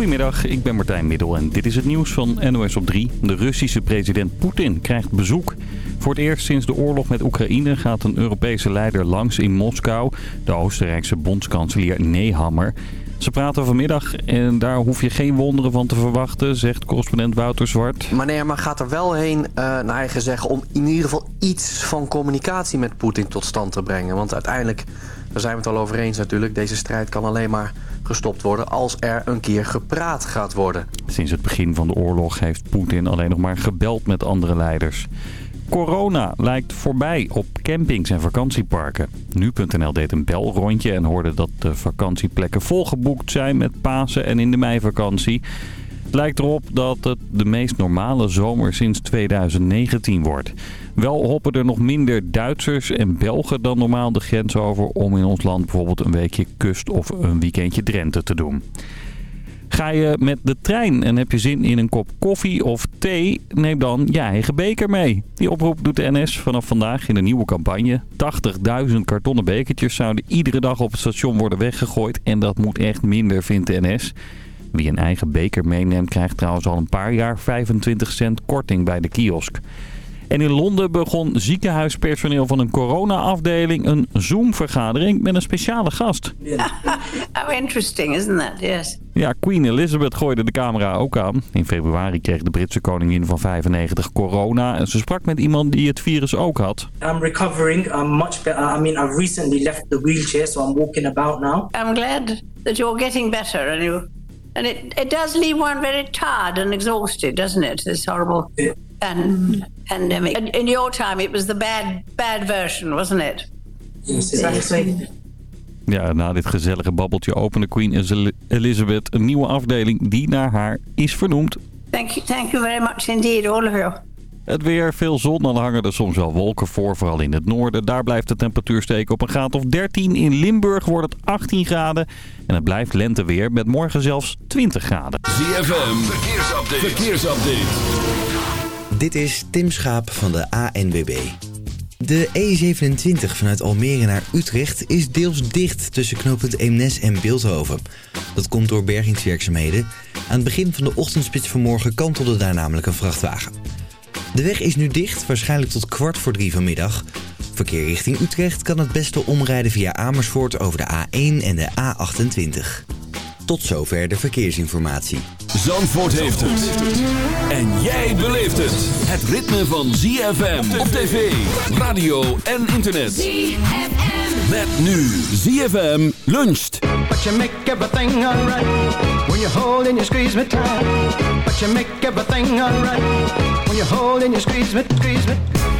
Goedemiddag, ik ben Martijn Middel en dit is het nieuws van NOS op 3. De Russische president Poetin krijgt bezoek. Voor het eerst sinds de oorlog met Oekraïne gaat een Europese leider langs in Moskou. De Oostenrijkse bondskanselier Nehammer. Ze praten vanmiddag en daar hoef je geen wonderen van te verwachten, zegt correspondent Wouter Zwart. Maar maar gaat er wel heen, uh, naar eigen zeggen, om in ieder geval iets van communicatie met Poetin tot stand te brengen. Want uiteindelijk, daar zijn we het al over eens natuurlijk, deze strijd kan alleen maar gestopt worden als er een keer gepraat gaat worden. Sinds het begin van de oorlog heeft Poetin alleen nog maar gebeld met andere leiders. Corona lijkt voorbij op campings en vakantieparken. Nu.nl deed een belrondje en hoorde dat de vakantieplekken volgeboekt zijn met Pasen en in de meivakantie. Het lijkt erop dat het de meest normale zomer sinds 2019 wordt. Wel hoppen er nog minder Duitsers en Belgen dan normaal de grens over om in ons land bijvoorbeeld een weekje kust of een weekendje Drenthe te doen. Ga je met de trein en heb je zin in een kop koffie of thee? Neem dan je eigen beker mee. Die oproep doet de NS vanaf vandaag in een nieuwe campagne. 80.000 kartonnen bekertjes zouden iedere dag op het station worden weggegooid. En dat moet echt minder, vindt de NS. Wie een eigen beker meeneemt krijgt trouwens al een paar jaar 25 cent korting bij de kiosk. En in Londen begon ziekenhuispersoneel van een corona-afdeling een Zoom-vergadering met een speciale gast. How interesting, isn't that? Yes. Ja, Queen Elizabeth gooide de camera ook aan. In februari kreeg de Britse koningin van 95 corona. En ze sprak met iemand die het virus ook had. I'm recovering. I'm much better. I mean, I've recently left the wheelchair, so I'm walking about now. I'm glad that you're getting better and you... And it, it does leave one very tired and exhausted, doesn't it? This horrible... Yeah and pandemic. In your time, it was the bad, bad version, wasn't it? Yes, exactly. Ja, na dit gezellige babbeltje opende Queen Elizabeth een nieuwe afdeling die naar haar is vernoemd. Thank you, thank you very much indeed, all of you. Het weer, veel zon, dan hangen er soms wel wolken voor, vooral in het noorden. Daar blijft de temperatuur steken op een graad of 13. In Limburg wordt het 18 graden. En het blijft lenteweer met morgen zelfs 20 graden. ZFM, verkeersupdate. verkeersupdate. Dit is Tim Schaap van de ANWB. De E27 vanuit Almere naar Utrecht is deels dicht tussen knooppunt Eemnes en Beeldhoven. Dat komt door bergingswerkzaamheden. Aan het begin van de ochtendspits vanmorgen kantelde daar namelijk een vrachtwagen. De weg is nu dicht, waarschijnlijk tot kwart voor drie vanmiddag. Verkeer richting Utrecht kan het beste omrijden via Amersfoort over de A1 en de A28. Tot zover de verkeersinformatie. Zandvoort heeft het. En jij beleeft het. Het ritme van ZFM op tv, radio en internet. ZFM. Met nu ZFM luncht. But you make everything alright. When you hold and you squeeze me tight. But you make everything alright. When you hold and you squeeze me, squeeze me.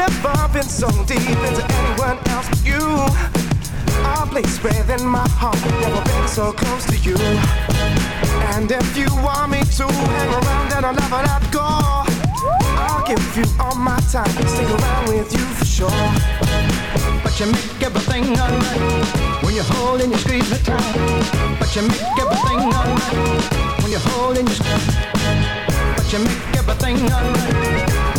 I've never been so deep into anyone else but you. A place within my heart, never been so close to you. And if you want me to hang around, then I'll never let go. I'll give you all my time, stick around with you for sure. But you make everything alright when you hold and you squeeze me tight. But you make everything alright when you hold and you squeeze. But you make everything alright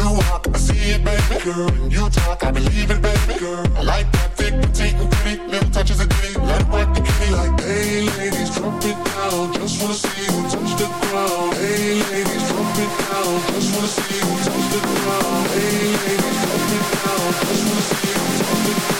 You walk, I see it, baby, girl. When you talk, I believe it, baby, girl. I like that thick, petite, and pretty, little touches of ditty. Let it work the kitty like, hey, ladies, drop it down. Just wanna see you touch the ground. Hey, ladies, drop it down. Just wanna see you touch the ground. Hey, ladies, drop it down. Just wanna see you touch the ground.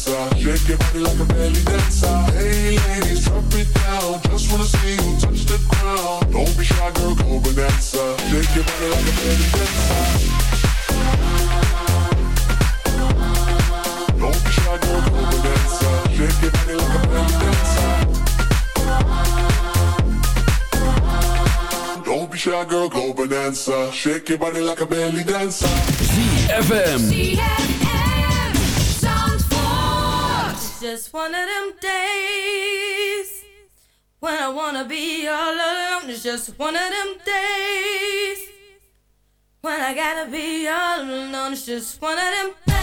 Go bonanza. Shake your body like a belly dancer. ZFM. It's just one of them days when I wanna be all alone. It's just one of them days when I gotta be all alone. It's just one of them days.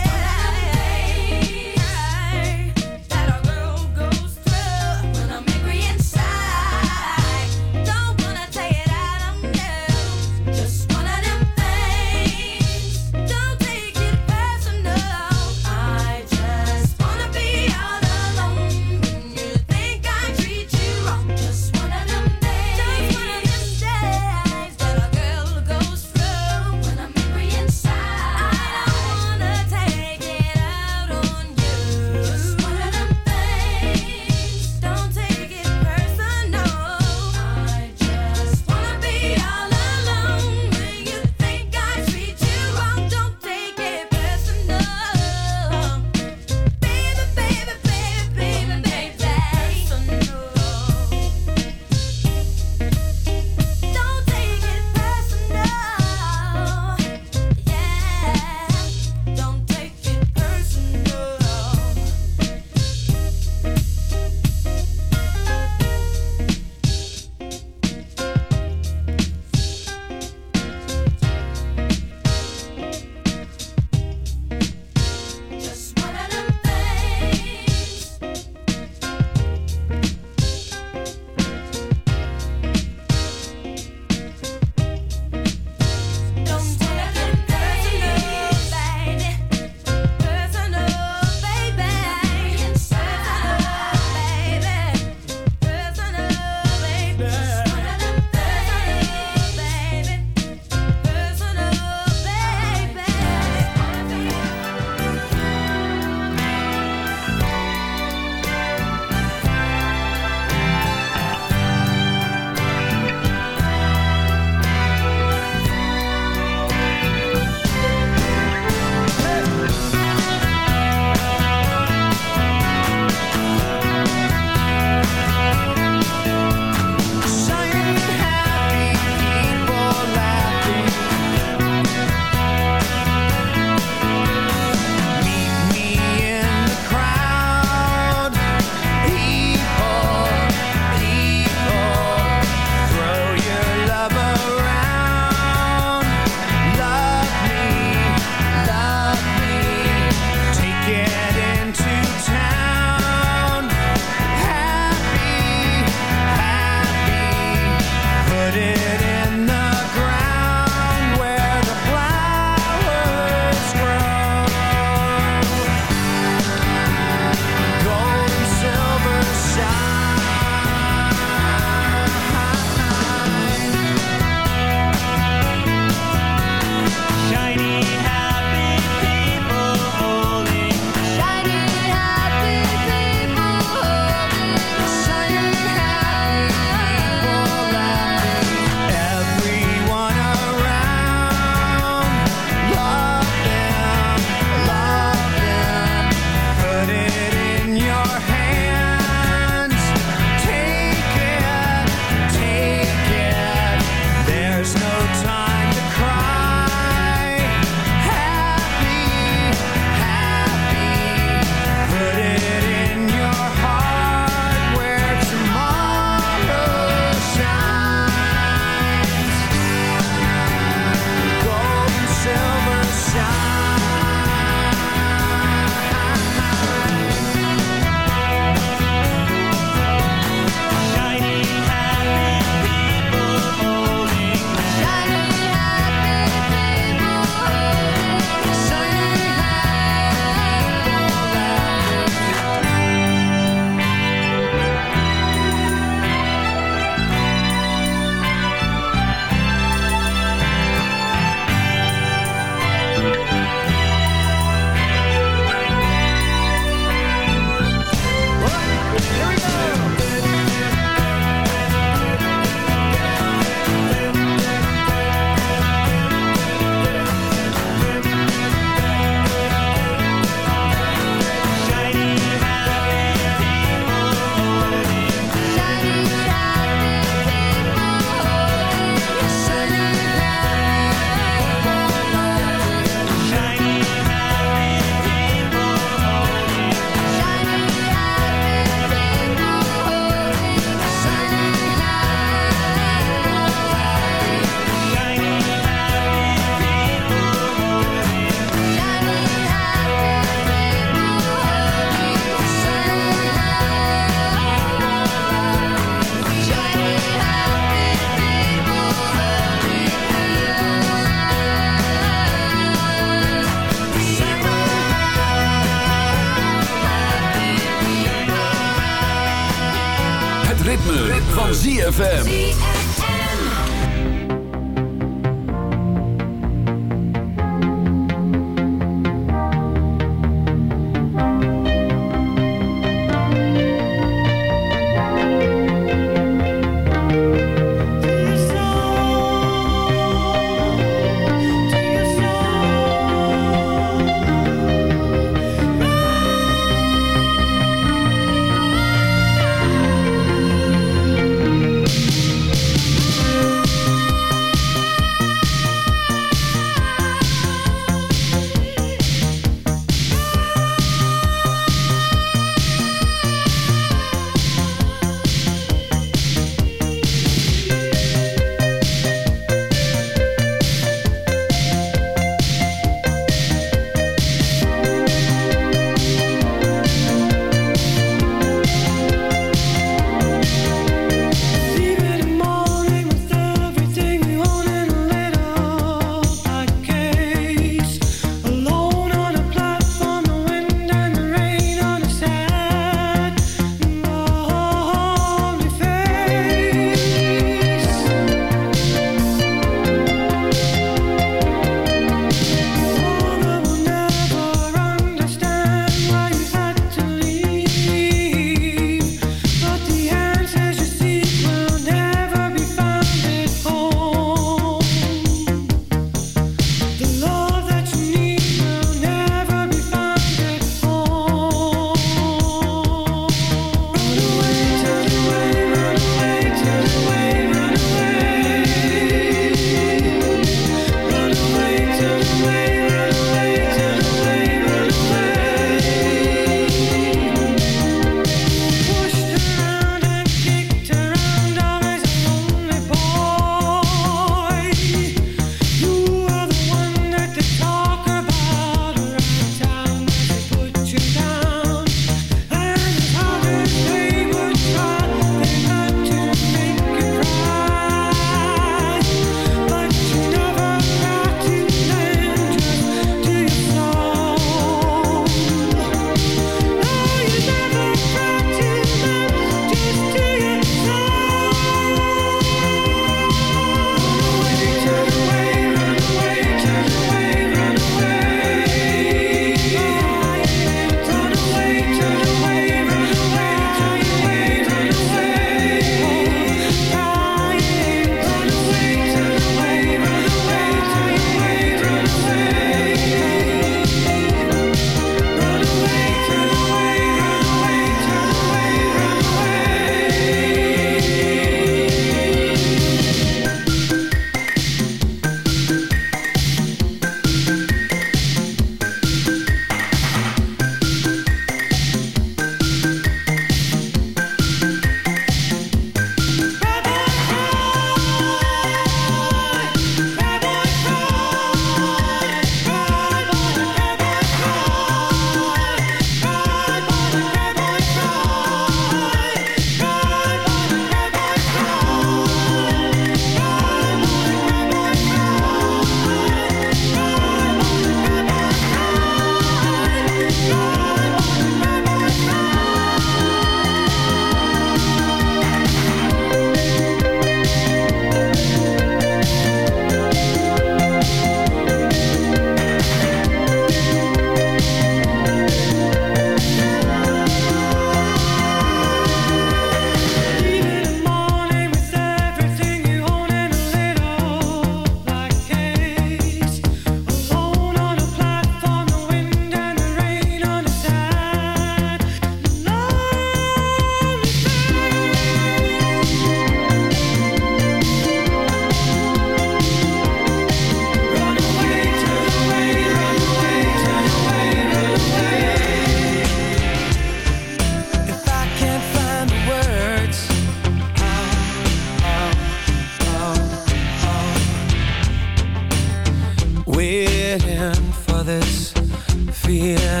Feeling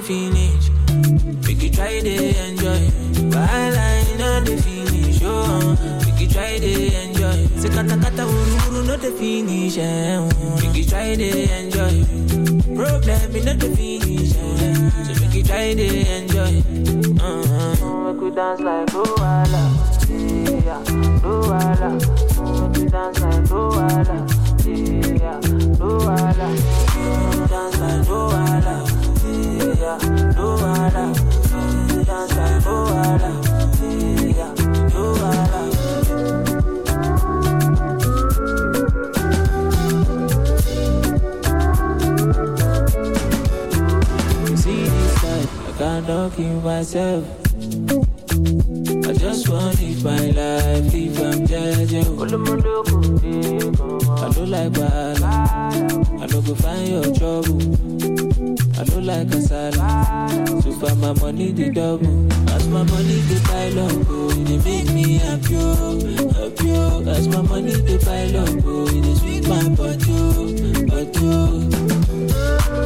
the finish. Make you try to enjoy. While know the finish. Oh, make you try to enjoy. Say kata kata uru uru no the finish. Eh. oh. Make you try to enjoy. Problem in all the finish. Eh. So make you try to enjoy. Uh-huh. Make you dance like Luala. Yeah, Luala. Make you dance like Luala. Yeah, Luala. Dance like Luala. I keep myself. I just want live my life, live I'm judging. I don't like bad, I don't go find your trouble. I don't like kasala, so far my money the double. As my money the pile up, oh, it make me happy, oh, happy. oh. As my money the pile up, oh, it dey sweet my body, oh, body. oh.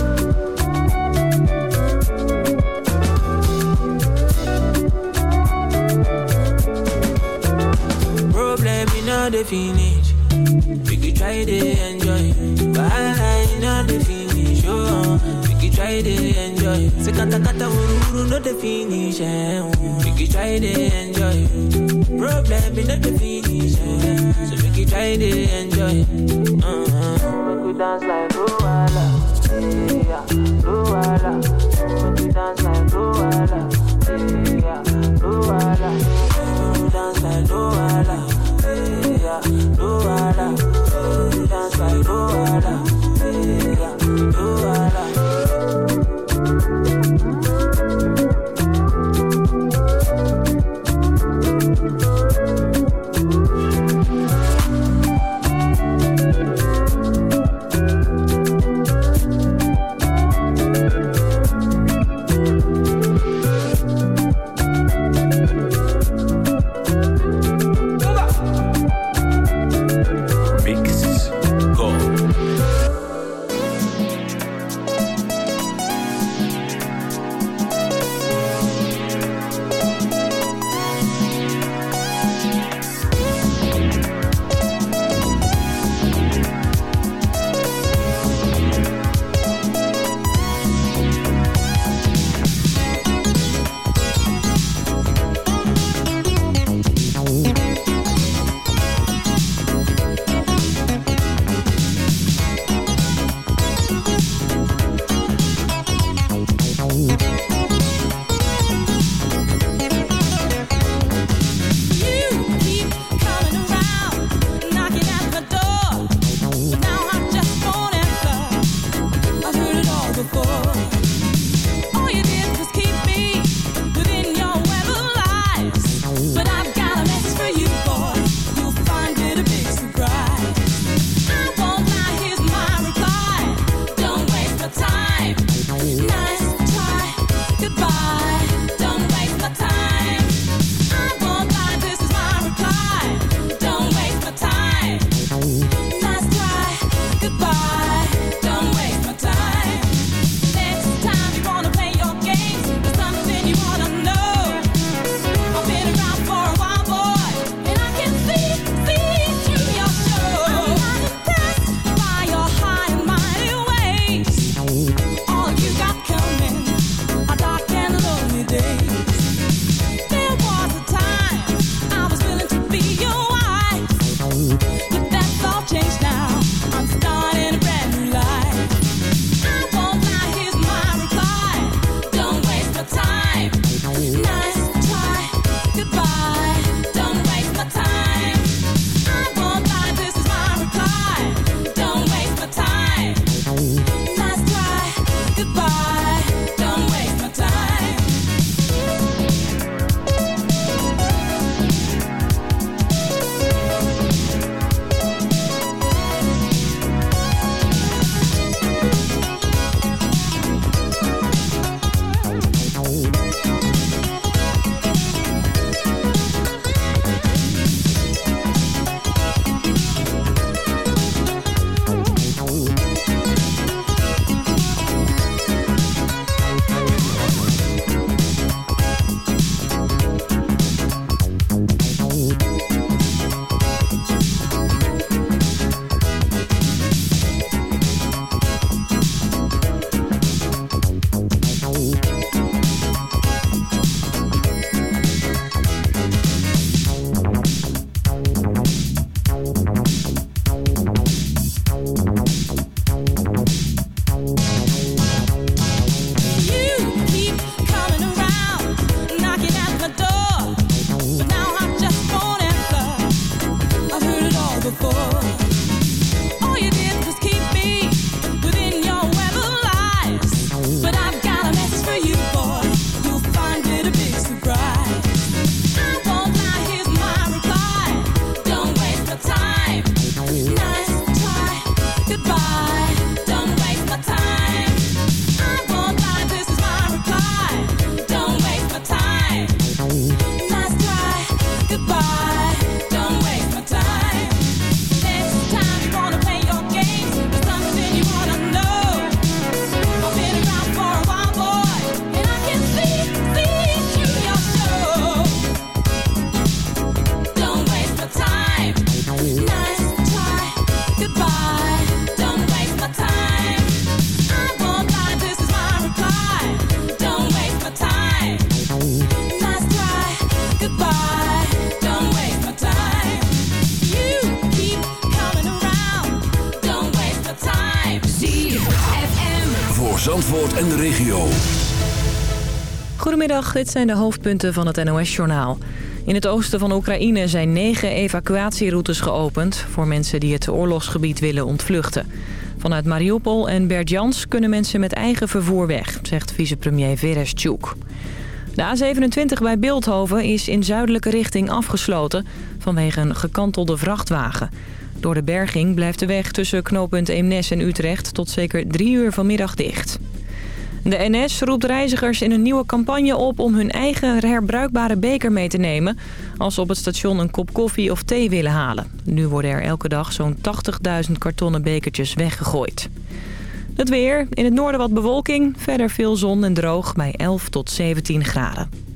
Problem in all the finish. We you try to enjoy. Wahala in all the finish. Try to enjoy. Say kata kata uru no the finish. Make you try to enjoy. Problem in the finish. So make you try to enjoy. Uh-huh. Make you dance like Luala. Yeah, Luala. Make you dance like Luala. Yeah, Dit zijn de hoofdpunten van het NOS-journaal. In het oosten van Oekraïne zijn negen evacuatieroutes geopend... voor mensen die het oorlogsgebied willen ontvluchten. Vanuit Mariupol en Berdjansk kunnen mensen met eigen vervoer weg... zegt vicepremier Verestchuk. De A27 bij Beeldhoven is in zuidelijke richting afgesloten... vanwege een gekantelde vrachtwagen. Door de berging blijft de weg tussen knooppunt Eemnes en Utrecht... tot zeker drie uur vanmiddag dicht. De NS roept reizigers in een nieuwe campagne op om hun eigen herbruikbare beker mee te nemen... als ze op het station een kop koffie of thee willen halen. Nu worden er elke dag zo'n 80.000 kartonnen bekertjes weggegooid. Het weer. In het noorden wat bewolking. Verder veel zon en droog bij 11 tot 17 graden.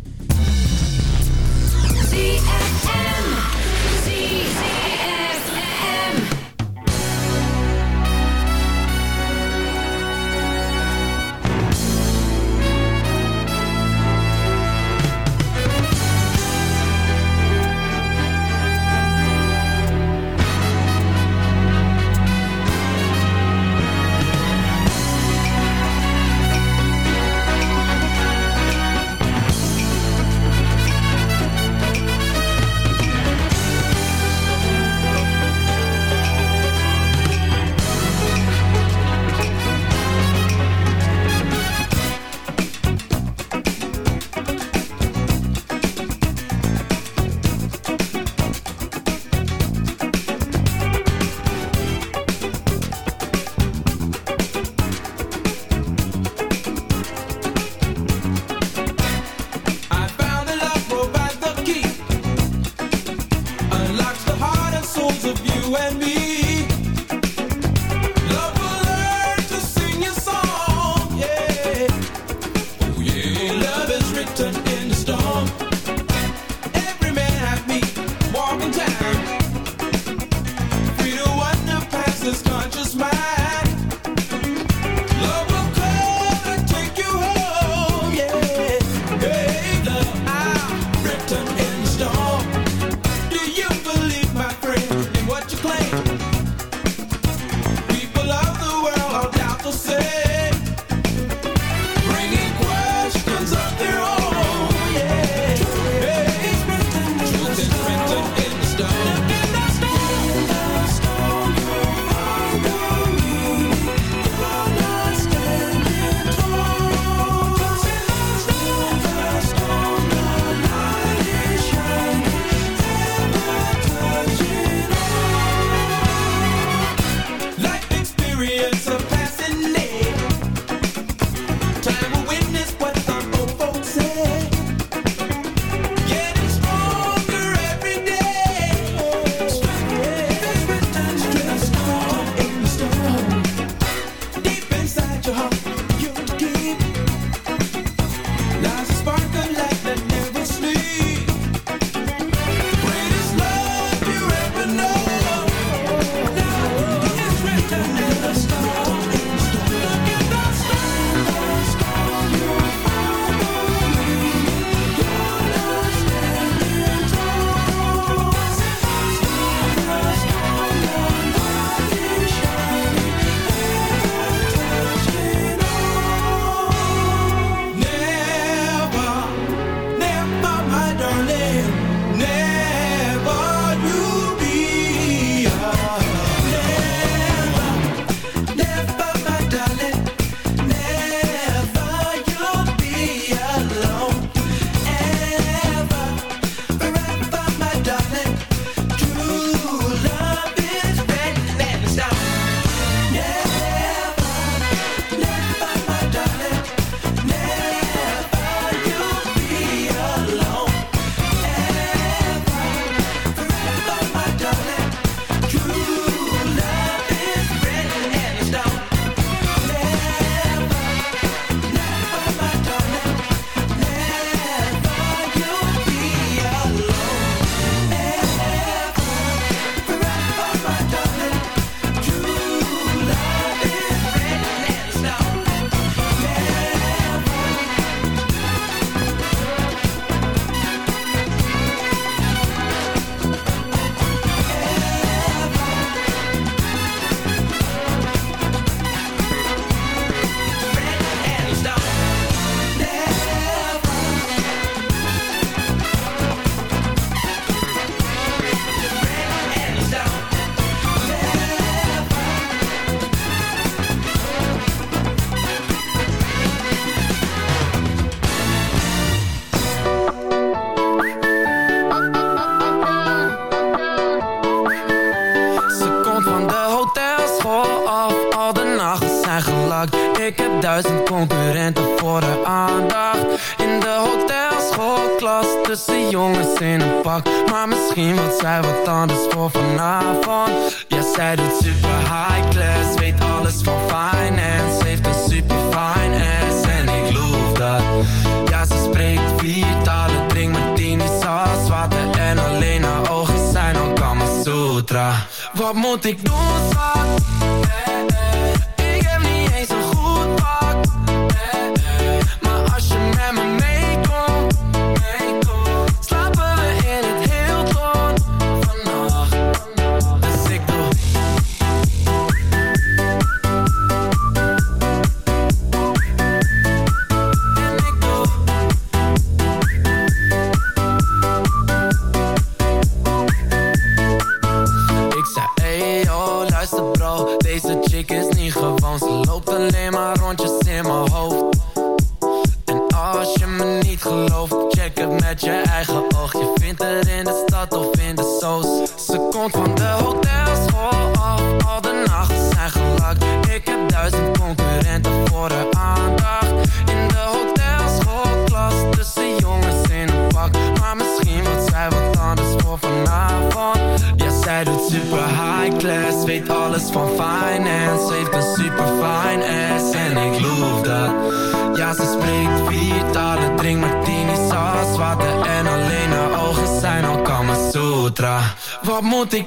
Moet ik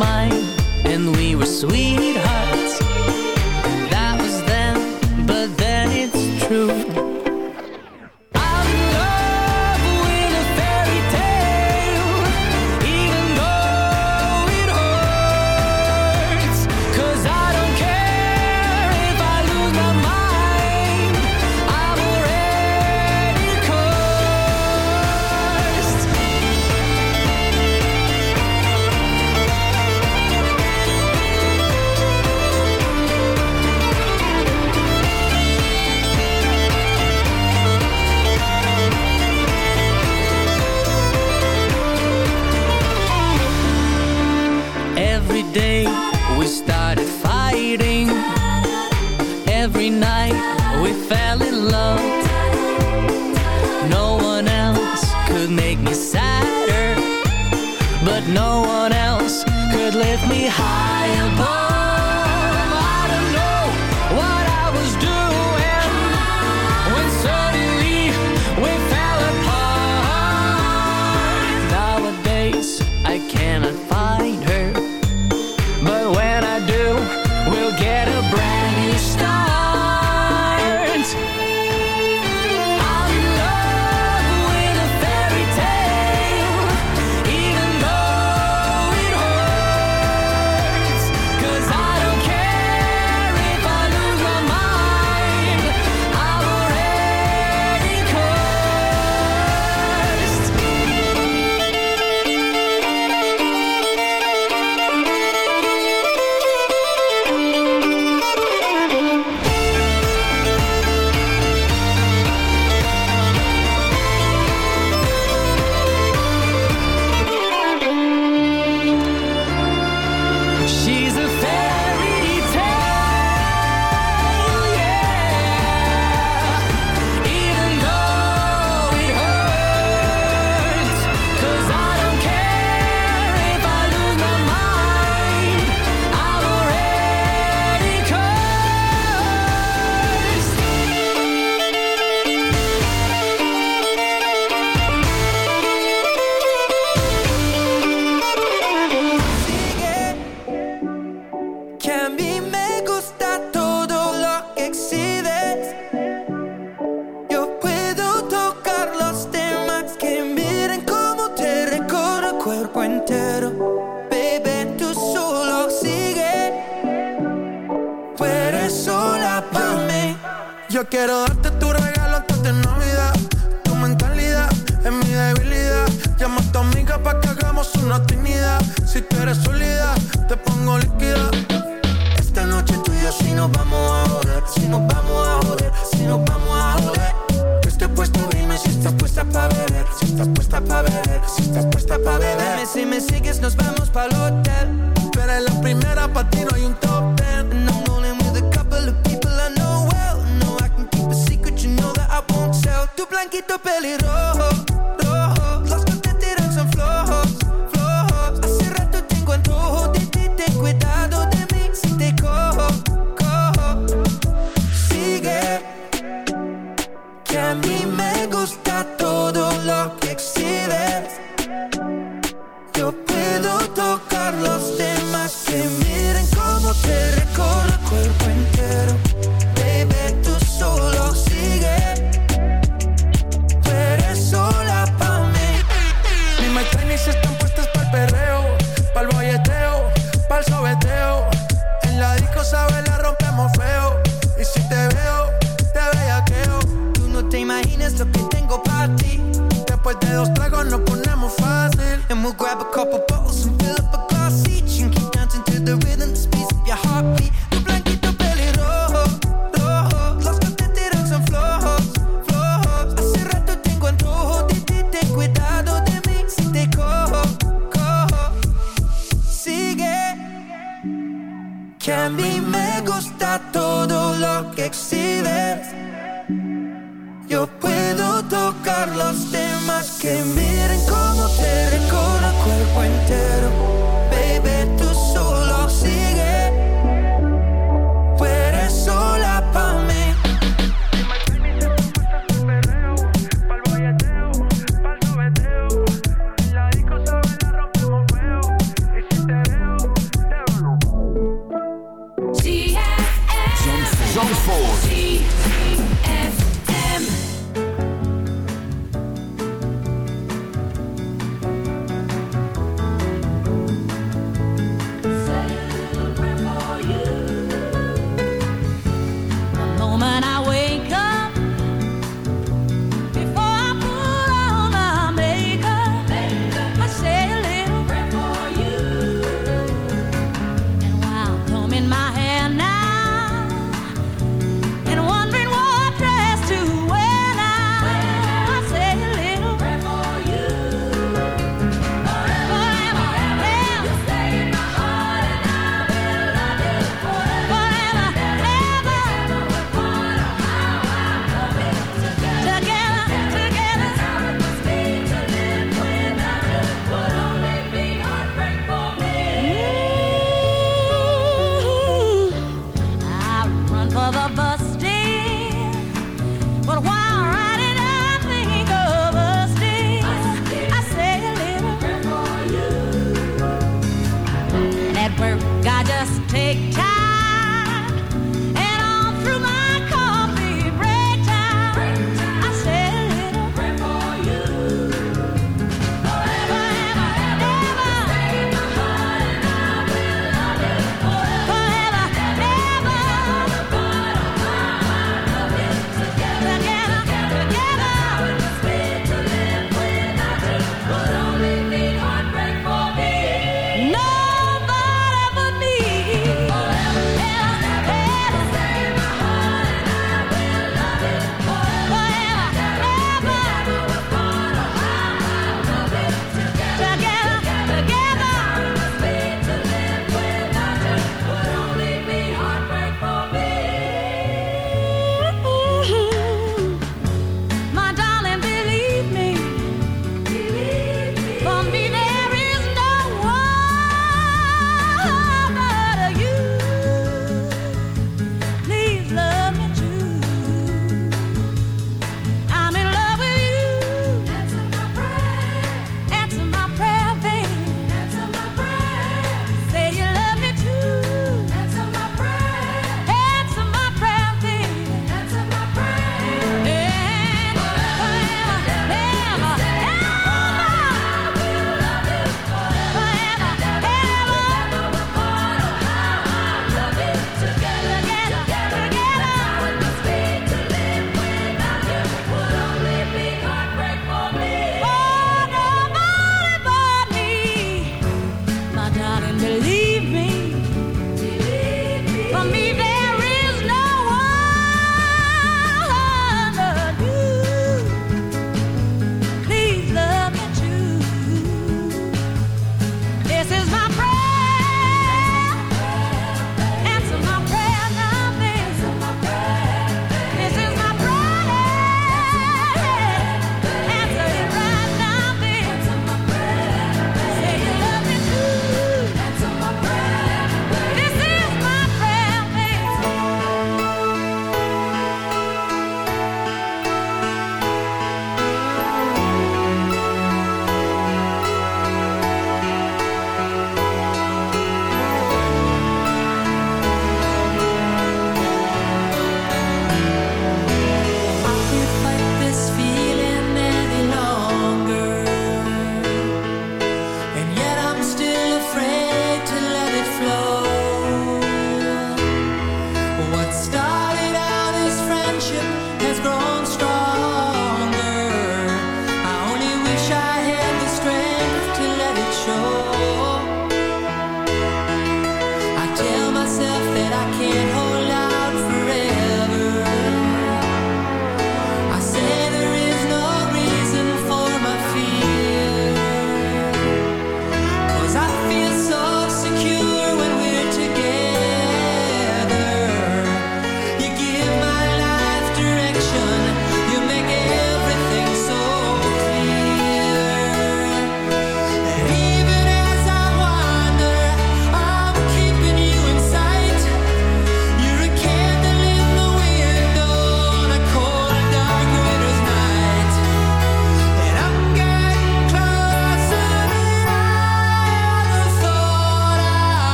Mine, and we were sweethearts.